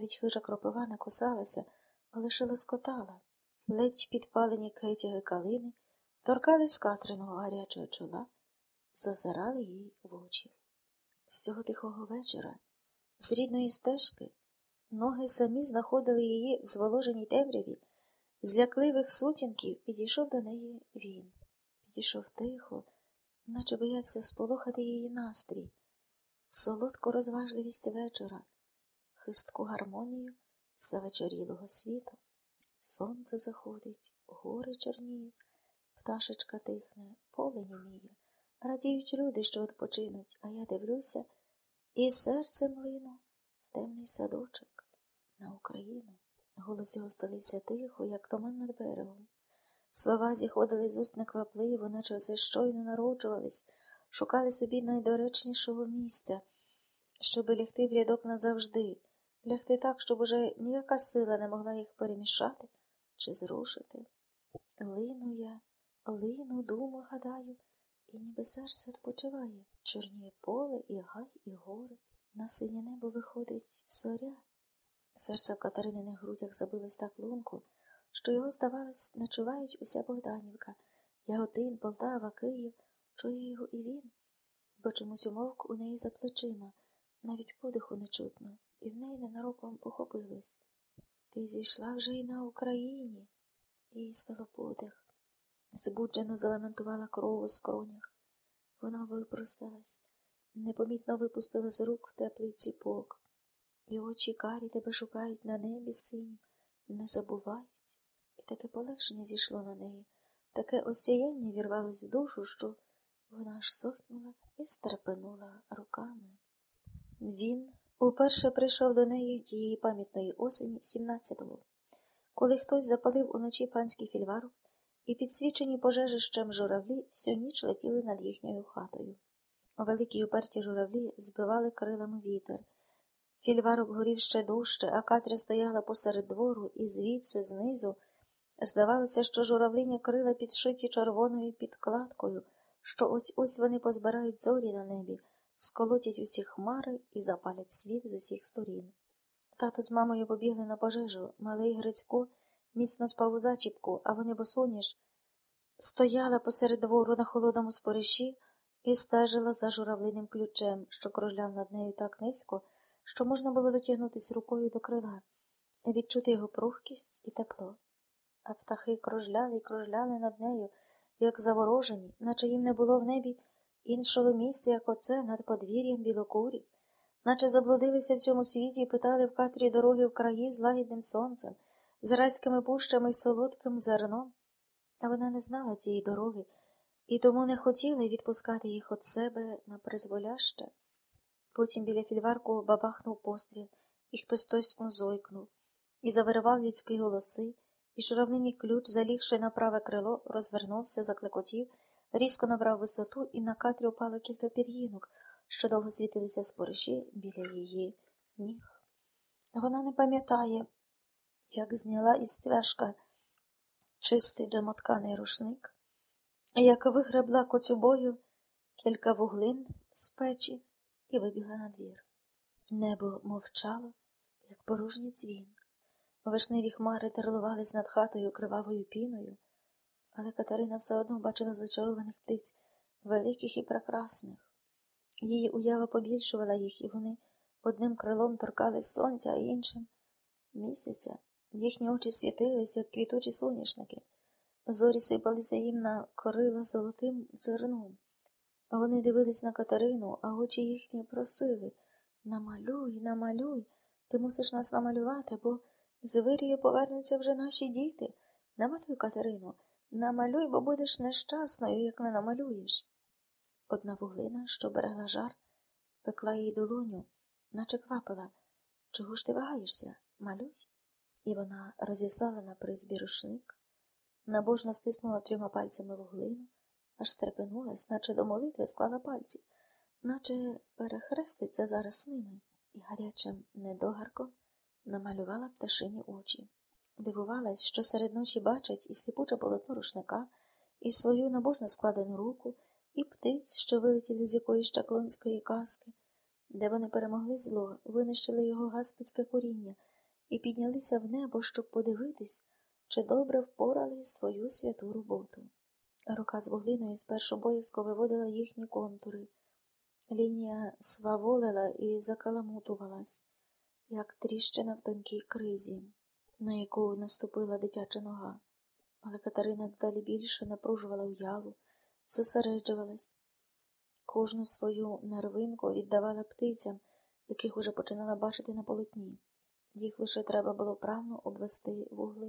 Навіть хижа кропива не кусалася, а лише лоскотала. Ледь підпалені кетяги калини, торкались Катриного гарячого чола, зазирали їй в очі. З цього тихого вечора, з рідної стежки, ноги самі знаходили її в зволоженій темряві, з лякливих сутінків підійшов до неї він. Підійшов тихо, наче боявся сполохати її настрій, солодку розважливість вечора, хистку гармонію завечорілого світу. Сонце заходить, гори чорніють, пташечка тихне, поле німіє. Радіють люди, що відпочинуть, а я дивлюся, і серце млину в темний садочок на Україну. Голос його сталився тихо, як туман над берегом. Слова зіходили з уст неквапливо, наче все щойно народжувались, шукали собі найдоречнішого місця, щоби лягти в рядок назавжди, лягти так, щоб уже ніяка сила не могла їх перемішати чи зрушити. Лину я, лину, думу, гадаю, і ніби серце відпочиває. Чорніє поле, і гай, і гори. На синє небо виходить зоря. Серце в Катерининих грудях забилось так лунко, що його, здавалось, начувають уся Богданівка, Яготин, Полтава, Київ, чує його і він, бо чомусь умовк у неї за плечима, навіть подиху не чутно, і в неї ненароком похопилось. Ти зійшла вже й на Україні, їй свело подих. Збуджено залементувала кров у скронях. Вона випросталась, непомітно випустила з рук теплий ціпок. І очі карі тебе шукають на небі синім, не забувають. І таке полегшення зійшло на неї, таке осяяння вірвалось в душу, що вона аж сохнула і стрепенула руками. Він уперше прийшов до неї тієї пам'ятної осені 17-го, коли хтось запалив уночі панський фільварок, і підсвічені пожежищем журавлі всю ніч летіли над їхньою хатою. Великі уперті журавлі збивали крилами вітер. Фільварок горів ще дужче, а Катря стояла посеред двору, і звідси, знизу, здавалося, що журавлині крила підшиті червоною підкладкою, що ось ось вони позбирають зорі на небі, сколотять усі хмари і запалять світ з усіх сторін. Тато з мамою побігли на пожежу, малий Грицько міцно спав у зачіпку, а вони босоніж стояла посеред двору на холодному спориші і стежила за журавлиним ключем, що кружляв над нею так низько, що можна було дотягнутися рукою до крила, відчути його прухкість і тепло. А птахи кружляли і кружляли над нею, як заворожені, наче їм не було в небі іншого місця, як оце, над подвір'ям білокурі, наче заблудилися в цьому світі і питали в катрі дороги в краї з лагідним сонцем, з райськими пущами й солодким зерном. А вона не знала цієї дороги і тому не хотіла відпускати їх від себе на призволяще. Потім біля фільварку бабахнув постріл, і хтось тоськно зойкнув, і завирував людські голоси, і журавлиний ключ, залігши на праве крило, розвернувся, заклекотів, різко набрав висоту, і на катрі упало кілька пір'їнок, що довго світилися в спориші біля її ніг. Вона не пам'ятає, як зняла із цвяшка чистий домотканий рушник, як вигребла коцюбою кілька вуглин з печі і вибігла на двір. Небо мовчало, як порожній дзвін. Вишневі хмари терлувались над хатою кривавою піною, але Катерина все одно бачила зачарованих птиць великих і прекрасних. Її уява побільшувала їх, і вони одним крилом торкались сонця, а іншим місяця. Їхні очі світилися, як квітучі соняшники. Зорі сипалися їм на корила золотим зерном. Вони дивились на Катерину, а очі їхні просили намалюй, намалюй, ти мусиш нас намалювати, бо з вирію повернуться вже наші діти. Намалюй, Катерину, намалюй, бо будеш нещасною, як не намалюєш. Одна вуглина, що берегла жар, пекла їй долоню, наче квапила. Чого ж ти вагаєшся? Малюй. І вона розіслала на призбі рушник, набожно стиснула трьома пальцями вуглину аж стрепенулась, наче до молитви склала пальці, наче перехреститься зараз з ними, і гарячим недогарком намалювала пташині очі. Дивувалась, що серед ночі бачить і сліпуче полотно рушника, і свою набожно складену руку, і птиць, що вилетіли з якоїсь чаклунської казки, де вони перемогли зло, винищили його гаспицьке коріння, і піднялися в небо, щоб подивитись, чи добре впорали свою святу роботу. Рука з вуглиною спершу боязко виводила їхні контури. Лінія сваволила і закаламутувалась, як тріщина в тонкій кризі, на яку наступила дитяча нога. Але Катерина дедалі більше напружувала уяву, зосереджувалась. Кожну свою нервинку віддавала птицям, яких уже починала бачити на полотні. Їх лише треба було правно обвести вугли.